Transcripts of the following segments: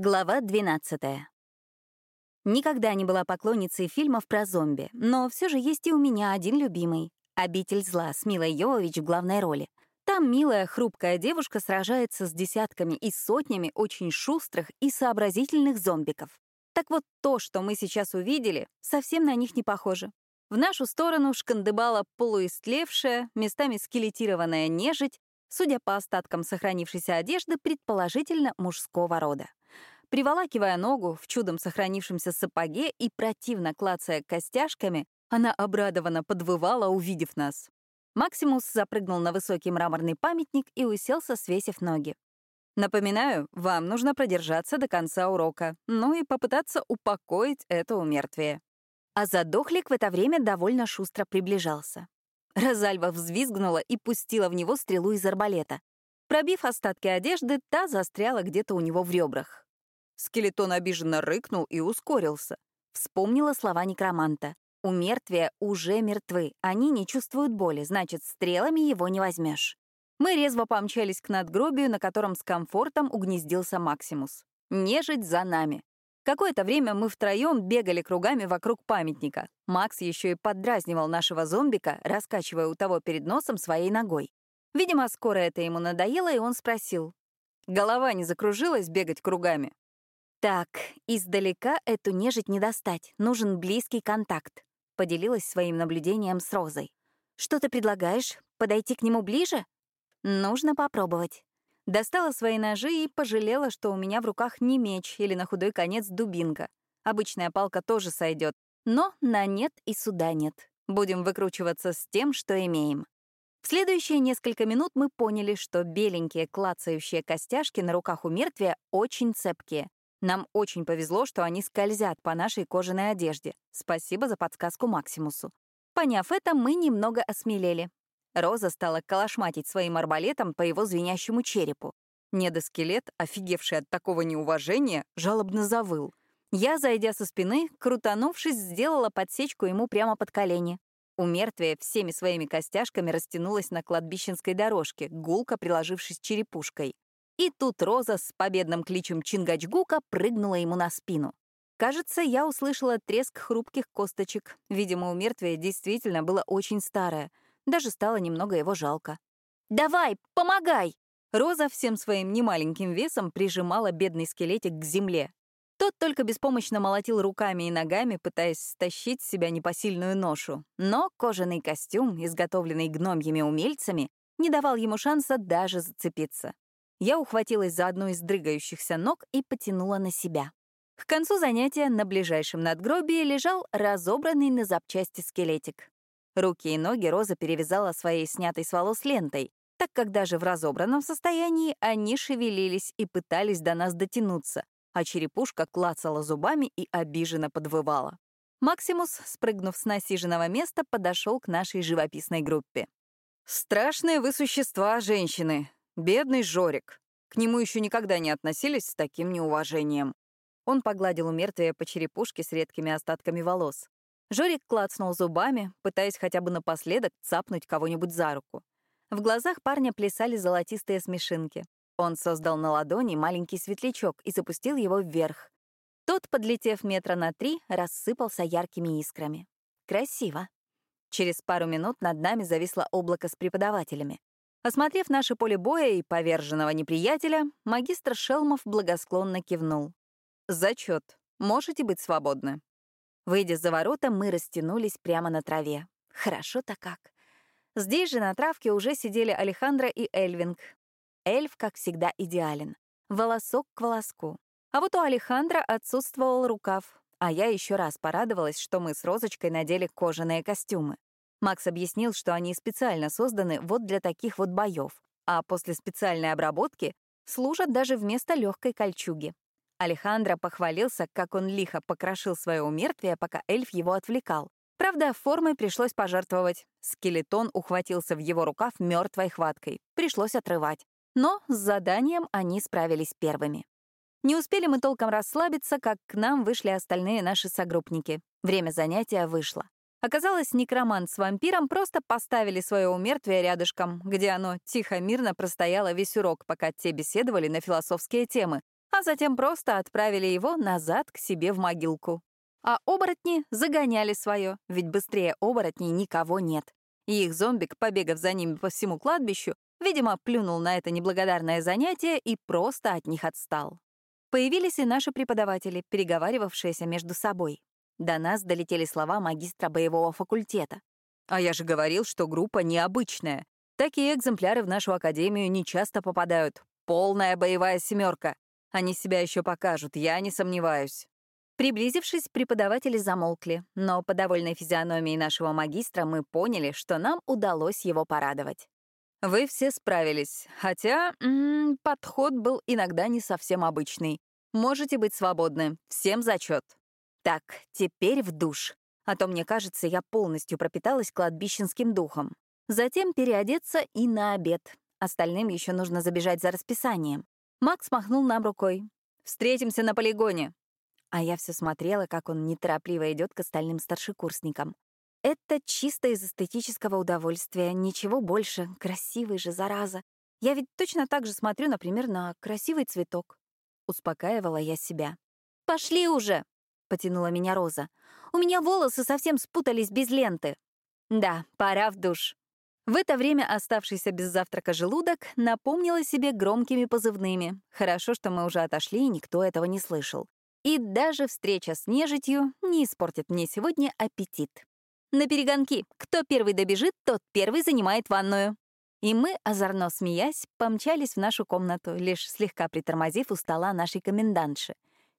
Глава 12. Никогда не была поклонницей фильмов про зомби, но все же есть и у меня один любимый — «Обитель зла» с Милой Йовович в главной роли. Там милая, хрупкая девушка сражается с десятками и сотнями очень шустрых и сообразительных зомбиков. Так вот, то, что мы сейчас увидели, совсем на них не похоже. В нашу сторону шкандыбала полуистлевшая, местами скелетированная нежить, судя по остаткам сохранившейся одежды, предположительно мужского рода. Приволакивая ногу в чудом сохранившемся сапоге и противно клацая костяшками, она обрадованно подвывала, увидев нас. Максимус запрыгнул на высокий мраморный памятник и уселся, свесив ноги. Напоминаю, вам нужно продержаться до конца урока, ну и попытаться упокоить это умертвие. А задохлик в это время довольно шустро приближался. Розальва взвизгнула и пустила в него стрелу из арбалета. Пробив остатки одежды, та застряла где-то у него в ребрах. Скелетон обиженно рыкнул и ускорился. Вспомнила слова некроманта. У мертвия уже мертвы, они не чувствуют боли, значит, стрелами его не возьмешь. Мы резво помчались к надгробию, на котором с комфортом угнездился Максимус. Нежить за нами. Какое-то время мы втроем бегали кругами вокруг памятника. Макс еще и поддразнивал нашего зомбика, раскачивая у того перед носом своей ногой. Видимо, скоро это ему надоело, и он спросил. «Голова не закружилась бегать кругами?» «Так, издалека эту нежить не достать, нужен близкий контакт», — поделилась своим наблюдением с Розой. «Что ты предлагаешь? Подойти к нему ближе?» «Нужно попробовать». Достала свои ножи и пожалела, что у меня в руках не меч или на худой конец дубинка. Обычная палка тоже сойдет, но на нет и суда нет. Будем выкручиваться с тем, что имеем. В следующие несколько минут мы поняли, что беленькие клацающие костяшки на руках у мертвия очень цепкие. Нам очень повезло, что они скользят по нашей кожаной одежде. Спасибо за подсказку Максимусу. Поняв это, мы немного осмелели. Роза стала калашматить своим арбалетом по его звенящему черепу. Недоскелет, офигевший от такого неуважения, жалобно завыл. Я, зайдя со спины, крутанувшись, сделала подсечку ему прямо под колени. У мертвия всеми своими костяшками растянулась на кладбищенской дорожке, гулко приложившись черепушкой. И тут Роза с победным кличем Чингачгука прыгнула ему на спину. Кажется, я услышала треск хрупких косточек. Видимо, у мертвия действительно было очень старое. Даже стало немного его жалко. «Давай, помогай!» Роза всем своим немаленьким весом прижимала бедный скелетик к земле. Тот только беспомощно молотил руками и ногами, пытаясь стащить с себя непосильную ношу. Но кожаный костюм, изготовленный гномьими умельцами, не давал ему шанса даже зацепиться. Я ухватилась за одну из дрыгающихся ног и потянула на себя. К концу занятия на ближайшем надгробии лежал разобранный на запчасти скелетик. Руки и ноги Роза перевязала своей снятой с волос лентой, так как даже в разобранном состоянии они шевелились и пытались до нас дотянуться, а черепушка клацала зубами и обиженно подвывала. Максимус, спрыгнув с насиженного места, подошел к нашей живописной группе. «Страшные вы существа, женщины!» Бедный Жорик. К нему еще никогда не относились с таким неуважением. Он погладил у мертвия по черепушке с редкими остатками волос. Жорик клацнул зубами, пытаясь хотя бы напоследок цапнуть кого-нибудь за руку. В глазах парня плясали золотистые смешинки. Он создал на ладони маленький светлячок и запустил его вверх. Тот, подлетев метра на три, рассыпался яркими искрами. Красиво. Через пару минут над нами зависло облако с преподавателями. Осмотрев наше поле боя и поверженного неприятеля, магистр Шелмов благосклонно кивнул. «Зачет. Можете быть свободны». Выйдя за ворота, мы растянулись прямо на траве. Хорошо-то как. Здесь же на травке уже сидели Алехандро и Эльвинг. Эльф, как всегда, идеален. Волосок к волоску. А вот у Алехандра отсутствовал рукав, а я еще раз порадовалась, что мы с Розочкой надели кожаные костюмы. Макс объяснил, что они специально созданы вот для таких вот боев, а после специальной обработки служат даже вместо легкой кольчуги. Алехандро похвалился, как он лихо покрошил свое умертвие, пока эльф его отвлекал. Правда, формой пришлось пожертвовать. Скелетон ухватился в его рукав мертвой хваткой. Пришлось отрывать. Но с заданием они справились первыми. Не успели мы толком расслабиться, как к нам вышли остальные наши согруппники. Время занятия вышло. Оказалось, некромант с вампиром просто поставили свое умертвие рядышком, где оно тихо-мирно простояло весь урок, пока те беседовали на философские темы, а затем просто отправили его назад к себе в могилку. А оборотни загоняли свое, ведь быстрее оборотней никого нет. И их зомбик, побегав за ними по всему кладбищу, видимо, плюнул на это неблагодарное занятие и просто от них отстал. Появились и наши преподаватели, переговаривавшиеся между собой. До нас долетели слова магистра боевого факультета. «А я же говорил, что группа необычная. Такие экземпляры в нашу академию не часто попадают. Полная боевая семерка. Они себя еще покажут, я не сомневаюсь». Приблизившись, преподаватели замолкли, но по довольной физиономии нашего магистра мы поняли, что нам удалось его порадовать. Вы все справились, хотя м -м, подход был иногда не совсем обычный. Можете быть свободны, всем зачет. Так, теперь в душ. А то, мне кажется, я полностью пропиталась кладбищенским духом. Затем переодеться и на обед. Остальным еще нужно забежать за расписанием. Макс махнул нам рукой. «Встретимся на полигоне». А я все смотрела, как он неторопливо идет к остальным старшекурсникам. Это чисто из эстетического удовольствия, ничего больше. Красивый же, зараза. Я ведь точно так же смотрю, например, на красивый цветок. Успокаивала я себя. «Пошли уже!» — потянула меня Роза. «У меня волосы совсем спутались без ленты». «Да, пора в душ». В это время оставшийся без завтрака желудок напомнила себе громкими позывными. Хорошо, что мы уже отошли, и никто этого не слышал. И даже встреча с нежитью не испортит мне сегодня аппетит. На перегонки. Кто первый добежит, тот первый занимает ванную. И мы, озорно смеясь, помчались в нашу комнату, лишь слегка притормозив у стола нашей комендантши.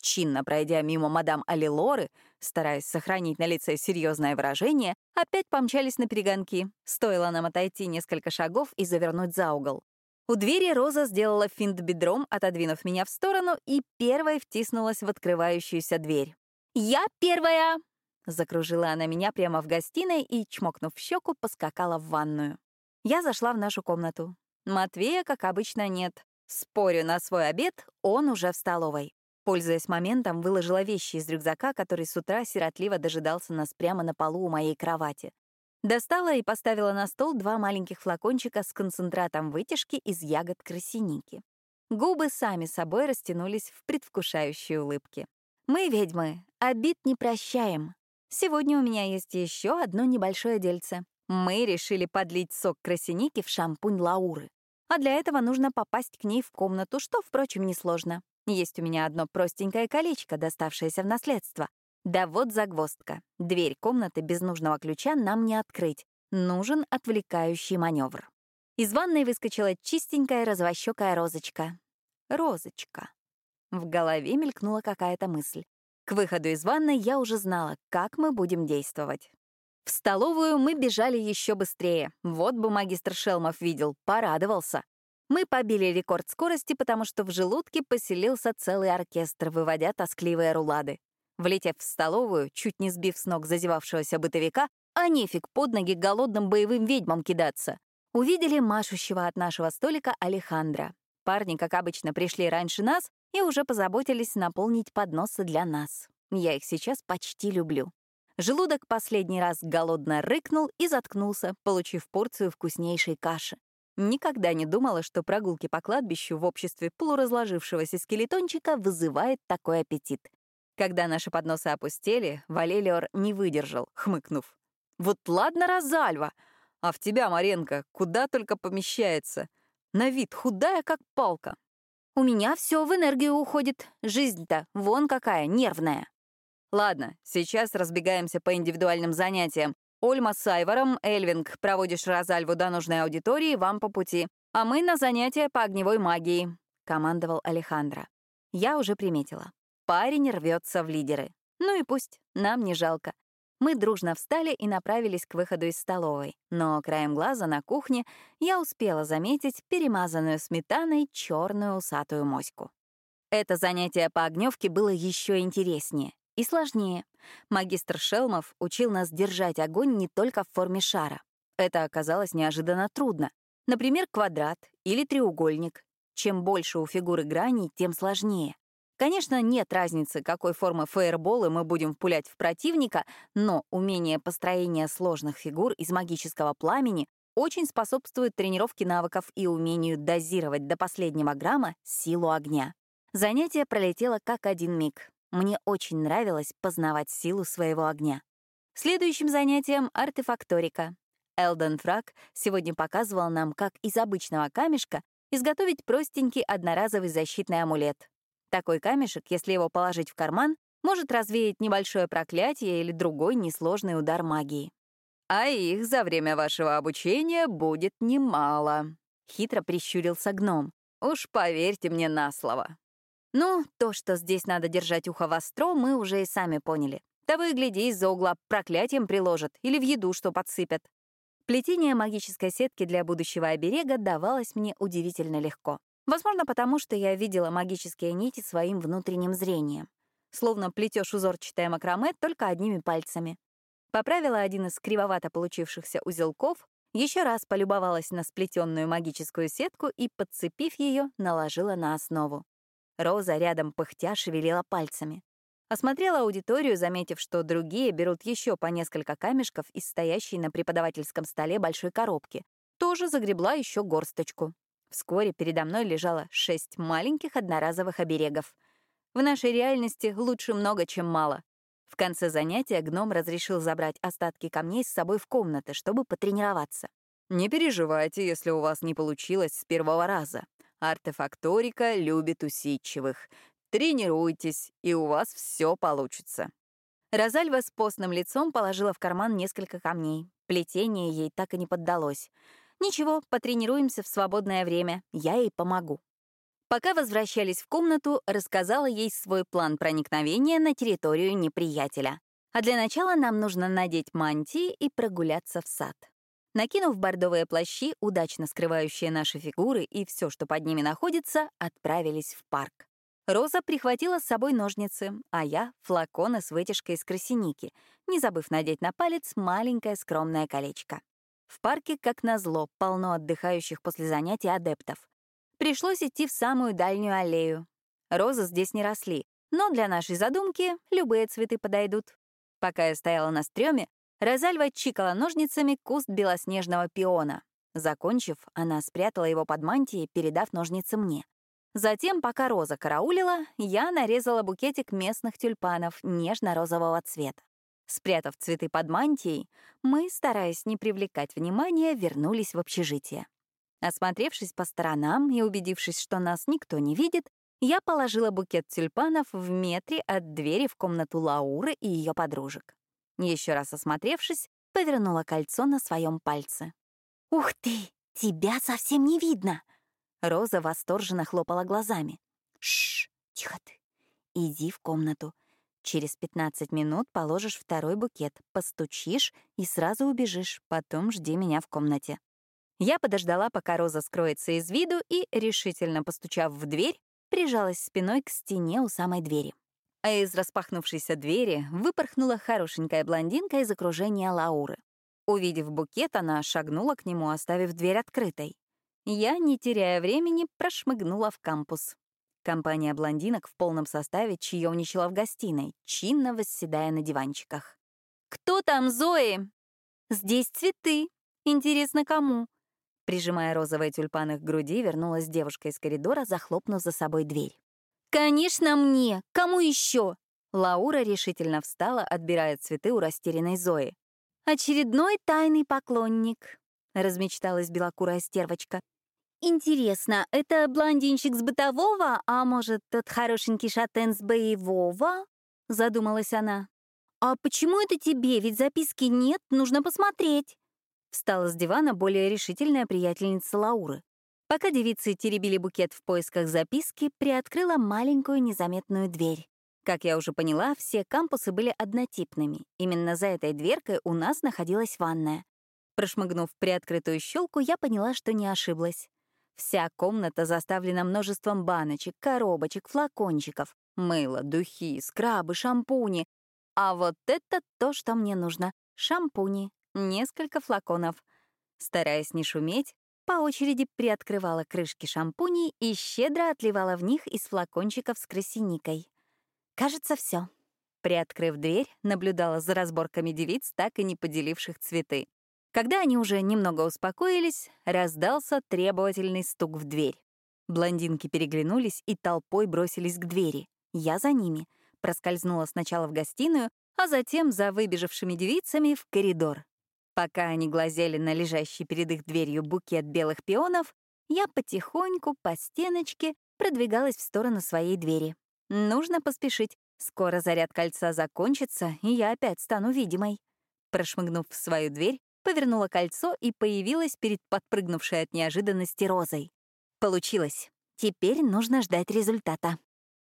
Чинно пройдя мимо мадам Алилоры, стараясь сохранить на лице серьезное выражение, опять помчались на перегонки. Стоило нам отойти несколько шагов и завернуть за угол. У двери Роза сделала финт бедром, отодвинув меня в сторону, и первой втиснулась в открывающуюся дверь. «Я первая!» Закружила она меня прямо в гостиной и, чмокнув в щеку, поскакала в ванную. Я зашла в нашу комнату. Матвея, как обычно, нет. Спорю, на свой обед он уже в столовой. Пользуясь моментом, выложила вещи из рюкзака, который с утра сиротливо дожидался нас прямо на полу у моей кровати. Достала и поставила на стол два маленьких флакончика с концентратом вытяжки из ягод красиники. Губы сами собой растянулись в предвкушающей улыбке. Мы, ведьмы, обид не прощаем. Сегодня у меня есть еще одно небольшое дельце. Мы решили подлить сок красиники в шампунь Лауры. А для этого нужно попасть к ней в комнату, что, впрочем, несложно. Есть у меня одно простенькое колечко, доставшееся в наследство. Да вот загвоздка. Дверь комнаты без нужного ключа нам не открыть. Нужен отвлекающий маневр. Из ванной выскочила чистенькая развощекая розочка. Розочка. В голове мелькнула какая-то мысль. К выходу из ванной я уже знала, как мы будем действовать. В столовую мы бежали еще быстрее. Вот бы магистр Шелмов видел, порадовался. Мы побили рекорд скорости, потому что в желудке поселился целый оркестр, выводя тоскливые рулады. Влетев в столовую, чуть не сбив с ног зазевавшегося бытовика, а нефиг под ноги голодным боевым ведьмам кидаться. Увидели машущего от нашего столика Алехандра. Парни, как обычно, пришли раньше нас и уже позаботились наполнить подносы для нас. Я их сейчас почти люблю. Желудок последний раз голодно рыкнул и заткнулся, получив порцию вкуснейшей каши. Никогда не думала, что прогулки по кладбищу в обществе полуразложившегося скелетончика вызывает такой аппетит. Когда наши подносы опустели, Валелиор не выдержал, хмыкнув. «Вот ладно, Розальва, а в тебя, Маренко, куда только помещается. На вид худая, как палка, у меня все в энергию уходит. Жизнь-то вон какая, нервная. Ладно, сейчас разбегаемся по индивидуальным занятиям. Ольма с Айвором, Эльвинг, проводишь Розальву до нужной аудитории, вам по пути. А мы на занятия по огневой магии», — командовал Алехандро. Я уже приметила. Парень рвется в лидеры. Ну и пусть, нам не жалко. Мы дружно встали и направились к выходу из столовой, но краем глаза на кухне я успела заметить перемазанную сметаной черную усатую моську. Это занятие по огневке было еще интереснее и сложнее. Магистр Шелмов учил нас держать огонь не только в форме шара. Это оказалось неожиданно трудно. Например, квадрат или треугольник. Чем больше у фигуры граней, тем сложнее. Конечно, нет разницы, какой формы фаерболы мы будем пулять в противника, но умение построения сложных фигур из магического пламени очень способствует тренировке навыков и умению дозировать до последнего грамма силу огня. Занятие пролетело как один миг. Мне очень нравилось познавать силу своего огня. Следующим занятием — артефакторика. Элден Фраг сегодня показывал нам, как из обычного камешка изготовить простенький одноразовый защитный амулет. Такой камешек, если его положить в карман, может развеять небольшое проклятие или другой несложный удар магии. «А их за время вашего обучения будет немало», — хитро прищурился гном. «Уж поверьте мне на слово». Ну, то, что здесь надо держать ухо востро, мы уже и сами поняли. Того и гляди, из-за угла проклятием приложат или в еду что подсыпят. Плетение магической сетки для будущего оберега давалось мне удивительно легко. Возможно, потому что я видела магические нити своим внутренним зрением. Словно плетешь узорчатое макраме только одними пальцами. Поправила один из кривовато получившихся узелков, еще раз полюбовалась на сплетенную магическую сетку и, подцепив ее, наложила на основу. Роза рядом пыхтя шевелила пальцами. Осмотрела аудиторию, заметив, что другие берут еще по несколько камешков из стоящей на преподавательском столе большой коробки. Тоже загребла еще горсточку. Вскоре передо мной лежало шесть маленьких одноразовых оберегов. В нашей реальности лучше много, чем мало. В конце занятия гном разрешил забрать остатки камней с собой в комнаты, чтобы потренироваться. «Не переживайте, если у вас не получилось с первого раза. Артефакторика любит усидчивых. Тренируйтесь, и у вас все получится. Розальва с постным лицом положила в карман несколько камней. Плетение ей так и не поддалось. Ничего, потренируемся в свободное время, я ей помогу. Пока возвращались в комнату, рассказала ей свой план проникновения на территорию неприятеля. А для начала нам нужно надеть мантии и прогуляться в сад. Накинув бордовые плащи, удачно скрывающие наши фигуры и все, что под ними находится, отправились в парк. Роза прихватила с собой ножницы, а я — флаконы с вытяжкой из красиники, не забыв надеть на палец маленькое скромное колечко. В парке, как назло, полно отдыхающих после занятий адептов. Пришлось идти в самую дальнюю аллею. Розы здесь не росли, но для нашей задумки любые цветы подойдут. Пока я стояла на стреме, Розальва чикала ножницами куст белоснежного пиона. Закончив, она спрятала его под мантией, передав ножницы мне. Затем, пока Роза караулила, я нарезала букетик местных тюльпанов нежно-розового цвета. Спрятав цветы под мантией, мы, стараясь не привлекать внимания, вернулись в общежитие. Осмотревшись по сторонам и убедившись, что нас никто не видит, я положила букет тюльпанов в метре от двери в комнату Лауры и ее подружек. Еще раз осмотревшись, повернула кольцо на своем пальце. «Ух ты! Тебя совсем не видно!» Роза восторженно хлопала глазами. Шш, тихо ты. Иди в комнату. Через 15 минут положишь второй букет, постучишь и сразу убежишь. Потом жди меня в комнате. Я подождала, пока Роза скроется из виду, и, решительно постучав в дверь, прижалась спиной к стене у самой двери. А из распахнувшейся двери выпорхнула хорошенькая блондинка из окружения Лауры. Увидев букет, она шагнула к нему, оставив дверь открытой. Я, не теряя времени, прошмыгнула в кампус. Компания блондинок в полном составе чаевничала в гостиной, чинно восседая на диванчиках. «Кто там, Зои?» «Здесь цветы. Интересно, кому?» Прижимая розовые тюльпаны к груди, вернулась девушка из коридора, захлопнув за собой дверь. «Конечно, мне! Кому еще?» Лаура решительно встала, отбирая цветы у растерянной Зои. «Очередной тайный поклонник», — размечталась белокурая стервочка. «Интересно, это блондинчик с бытового, а может, тот хорошенький шатен с боевого?» — задумалась она. «А почему это тебе? Ведь записки нет, нужно посмотреть». Встала с дивана более решительная приятельница Лауры. Пока девицы теребили букет в поисках записки, приоткрыла маленькую незаметную дверь. Как я уже поняла, все кампусы были однотипными. Именно за этой дверкой у нас находилась ванная. Прошмыгнув приоткрытую щелку, я поняла, что не ошиблась. Вся комната заставлена множеством баночек, коробочек, флакончиков, мыло, духи, скрабы, шампуни. А вот это то, что мне нужно. Шампуни, несколько флаконов. Стараясь не шуметь, по очереди приоткрывала крышки шампуней и щедро отливала в них из флакончиков с красиникой. Кажется, все. Приоткрыв дверь, наблюдала за разборками девиц, так и не поделивших цветы. Когда они уже немного успокоились, раздался требовательный стук в дверь. Блондинки переглянулись и толпой бросились к двери. Я за ними. Проскользнула сначала в гостиную, а затем за выбежавшими девицами в коридор. Пока они глазели на лежащий перед их дверью букет белых пионов, я потихоньку по стеночке продвигалась в сторону своей двери. Нужно поспешить. Скоро заряд кольца закончится, и я опять стану видимой. Прошмыгнув в свою дверь, повернула кольцо и появилась перед подпрыгнувшей от неожиданности розой. Получилось. Теперь нужно ждать результата.